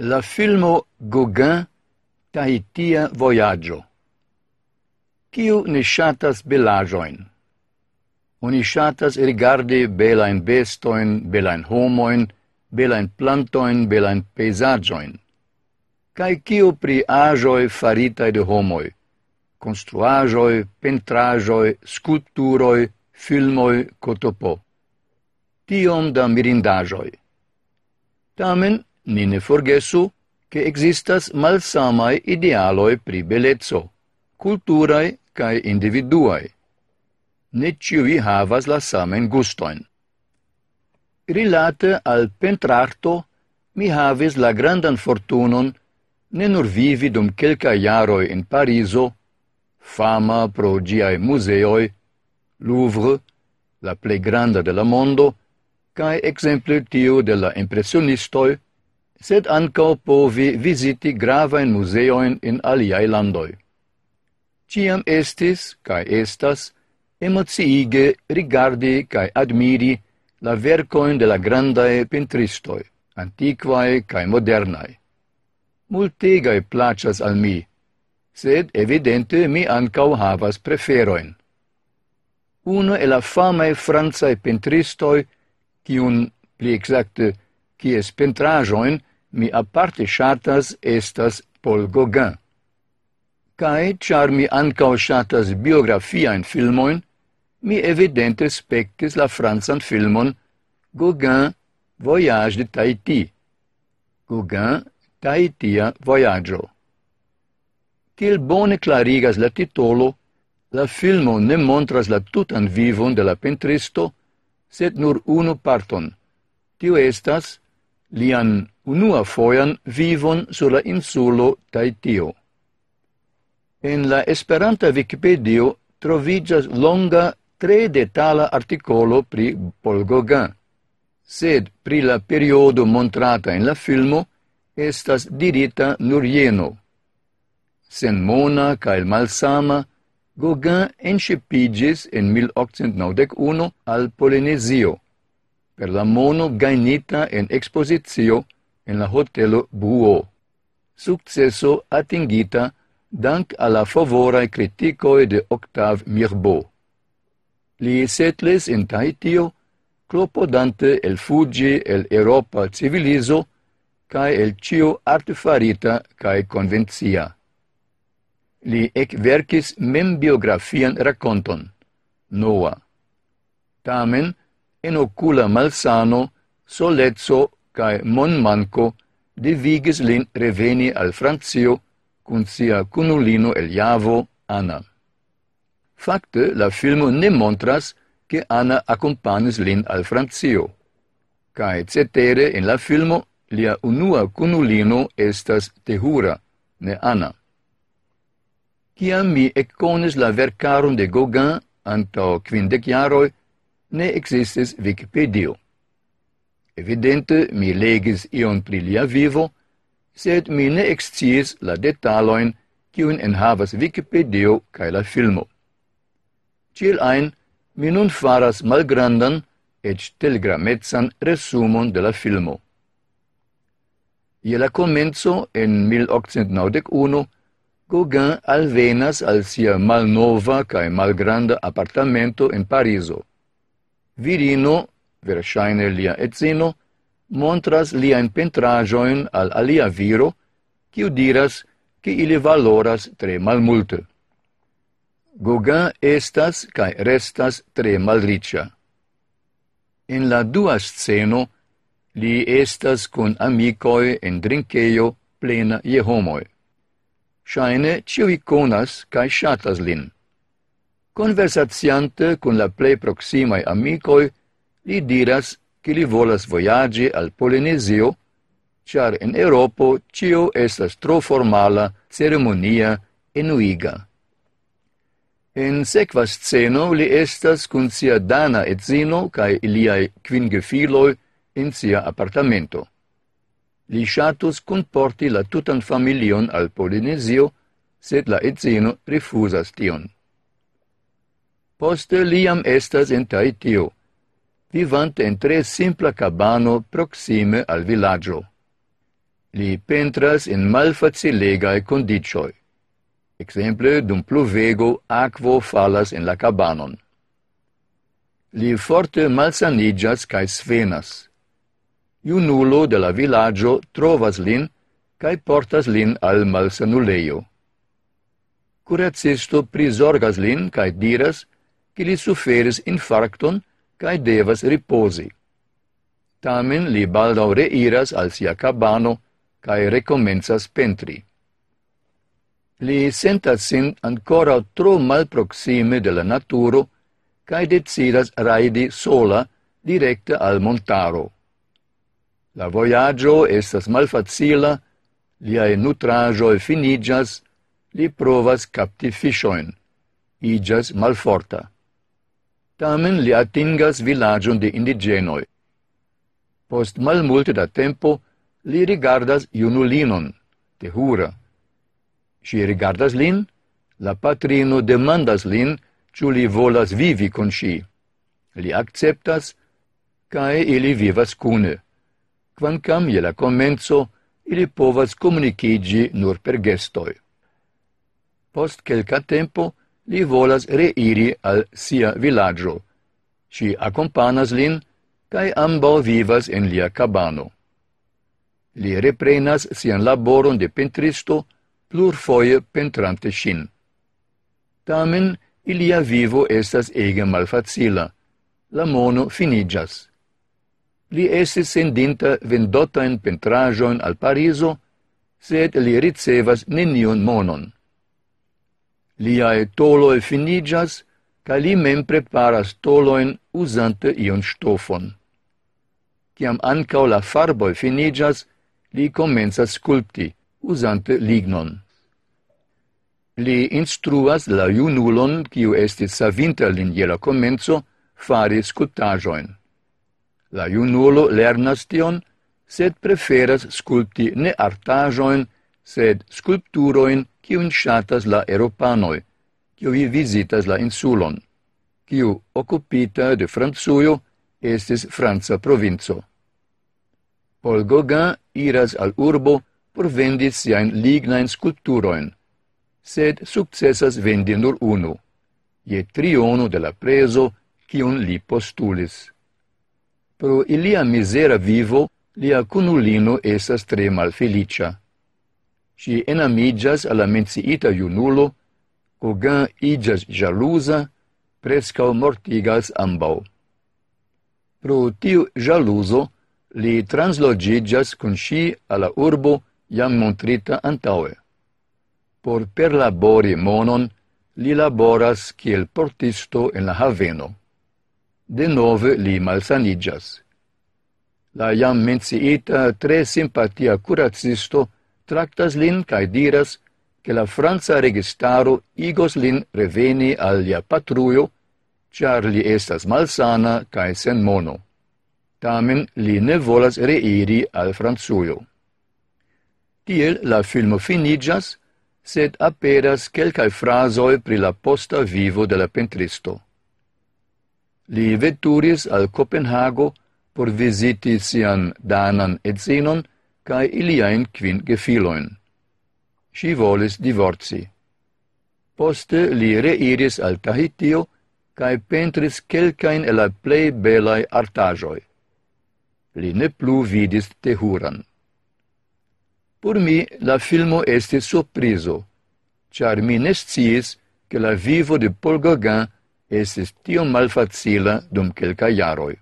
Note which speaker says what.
Speaker 1: La filmo Gauguin Tahitia Voyaggio. Kiu ne shatas belaĵojn? Oni shatas rigardi belain bestoin, belain homoin, belain plantojn, belain pejzaĝojn. Kaj ciu pri aĵoj faritaj de homoj? Konstruaĵoj, pentraĵoj, skulpturoj, filmoj, kotopo. Tiom da mirindaĵoj. Tamen, Ni ne forgesu che existas malsamai idealoi pri bellezzo, culturae cae individuae. Ne ciui havas la samen gustoin. Rilate al pentrarto, mi havis la grandan fortunon ne nur vivi dum quelca iaroi in Pariso, fama pro giai museoi, Louvre, la plei granda de la mondo, cae exemple tiu de la impressionistoi, sed ancao povi visiti gravajn muzeojn in aliaj landoi. Ciam estis, cae estas, emociige rigardi cae admiri la vercoin de la grandae pentristoi, antiquae cae modernae. Multegae placas al mi, sed evidente mi ancao havas preferoin. Uno e la famae franzae pentristoi, cium, pli exacte, cies pentrajoin, mi aparte shatas estas Paul Gauguin. Cae, char mi ancao shatas biografiaen filmoin, mi evidente spectis la franzan filmon Gauguin Voyage de Tahiti. Gauguin Tahitia Voyaggio. Til bone clarigas la titolo, la filmo ne montras la tutan vivon de la pentristo, sed nur unu parton. Tio estas lian unua foian vivon sur la insulo Taitio. En la Esperanta Wikipedia trovigas longa, tre detala articolo pri Paul Gauguin, sed pri la periodo montrata en la filmo estas dirita nur jeno. Sen mona kaj malsama, Gauguin enŝipiĝis en 1891 al Polinezio, per la mono gainita en exposizio en la hotelo Buo. Successo atingita dank alla favorae criticoe de Octave Mirbeau. Li setles in Tahitio, clopodante el fugi el Europa civilizo cae el cio artefarita cae convencia. Li ecvercis mem biografian raconton, Noa. Tamen, enocula malsano, solezzo cae monmanco devigis lin reveni al Francio cun sia cunulino el Javo, Anna. Fakte, la filmo ne montras che Anna accompagnis lin al Francio. Cae cetere in la filmo lia unua cunulino estas Tehura, ne Anna. Ciam mi ecconis la vercarum de Gauguin antao quindec jaroi, ne existis Wikipedia. Evidente, mi legis ion pri lia vivo, sed mi ne exciis la detaloin kiun enhavas Wikipedia kaj la filmo. Ciel ein, mi nun faras malgrandan et telegrametsan resumon de la filmo. Je la comenzo en 1891, Gauguin alvenas al sia malnova cae malgranda appartamento en Pariso virino, verŝajne lia edzino, montras liajn pentraĵojn al alia viro, kiu diras, ke ili valoras tre malmulte. Gauguin estas kaj restas tre malriĉa. En la dua sceno li estas kun amikoj en drinkejo plena je homoj. Ŝajne ĉiuj konas kaj ŝatas lin. Conversaziante con la plei proximae amicoi, li diras che li volas voyagi al Polinesio, char in Europo cio estas tro formala, ceremonia, enuiga. En sequa sceno li estas cun sia dana etzino cae iliai quin gefiloi in sia appartamento. Li shatus comporti la tutan familion al Polinesio, sed la etzino rifusas tion. Poste liam estas in Taitio, vivant en tre simpla cabano proxime al villaggio. Li pentras in malfacilegae condicioi. Exemple, dum pluvego aquo falas en la cabanon. Li forte malsanigas cae svenas. Iunulo de la villaggio trovas lin cae portas lin al malsanuleio. Curacisto prisorgas lin cae diras che li suferis infarcton cae devas riposi. Tamen li baldau reiras al sia cabano cae recomenzas pentri. Li sentas sin ancora tro malproxime de la naturo cae decidas raidi sola directe al montaro. La voyaggio estas malfacila, liae e finigas, li provas capti fishoin, igas malforta tamen li atingas villagion de indigenoi. Post mal multe da tempo, li rigardas junulinon, tehura. Si rigardas lin, la patrino demandas lin, ciu li volas vivi con si. Li acceptas, cae ili vivas cune. Quancam je la comenzo, ili povas comunicigi nur per gestoi. Post quelca tempo, li volas reiri al sia villaggio. Si accompanas lin, cae ambau vivas en lia cabano. Li reprenas sian laboron de pentristo, plur foie pentrante sin. Tamen, ilia vivo estas ege malfacila. La mono finigas. Li esis sendinta vendotain pentrajoin al Pariso, sed li ricevas nenion monon liae toloi finigas, ca li mem preparas toloin usante ion stofon. Ciam ancao la farboi finigas, li comenzas sculpti, usante lignon. Li instruas la iunulon, kiu estis savinta lin je la comenzo, fari sculptajoin. La iunulo lernas tion, sed preferas sculpti ne artajoin, sed sculpturoin cium shatas la eropanoi, ciui visitas la insulon, ciu occupita de Franzuio estis Franza provinzo. Paul Gauguin iras al urbo por vendi siain lignain sculpturoin, sed successas vendi nur unu, je triono de la preso cion li postulis. Pro ilia misera vivo, lia cunulino esas tre malfelicia si enamigas alla menciita iunulo, Gauguin igas jalusa, prescau mortigas ambau. Pro tiu jaluso li translogigas con si alla urbo jam montrita antaue. Por perlabori monon, li laboras kiel portisto en la haveno. De nove li malsanigas. La jam menciita tre simpatia curacisto tractas lin cae diras, che la Franza registaro igos lin reveni alia patrujo, char li estas malsana cae sen mono. Tamen li ne volas reiri al Franzuio. Tiel la filmo finigas, sed aperas kelkaj frasoi pri la posta vivo de la pentristo. Li veturis al Copenhago por viziti sian danan edzinon, cae iliaen quin gefiloin. Si volis divorci. Poste li reiris al Tahitio cae pentris quelcain el la plei belai artajoi. Li ne plu vidis Tehuran. Por mi la filmo estis surpriso, char mi nesciis che la vivo de Paul Gauguin estis tiom malfacila dum quelca jaroi.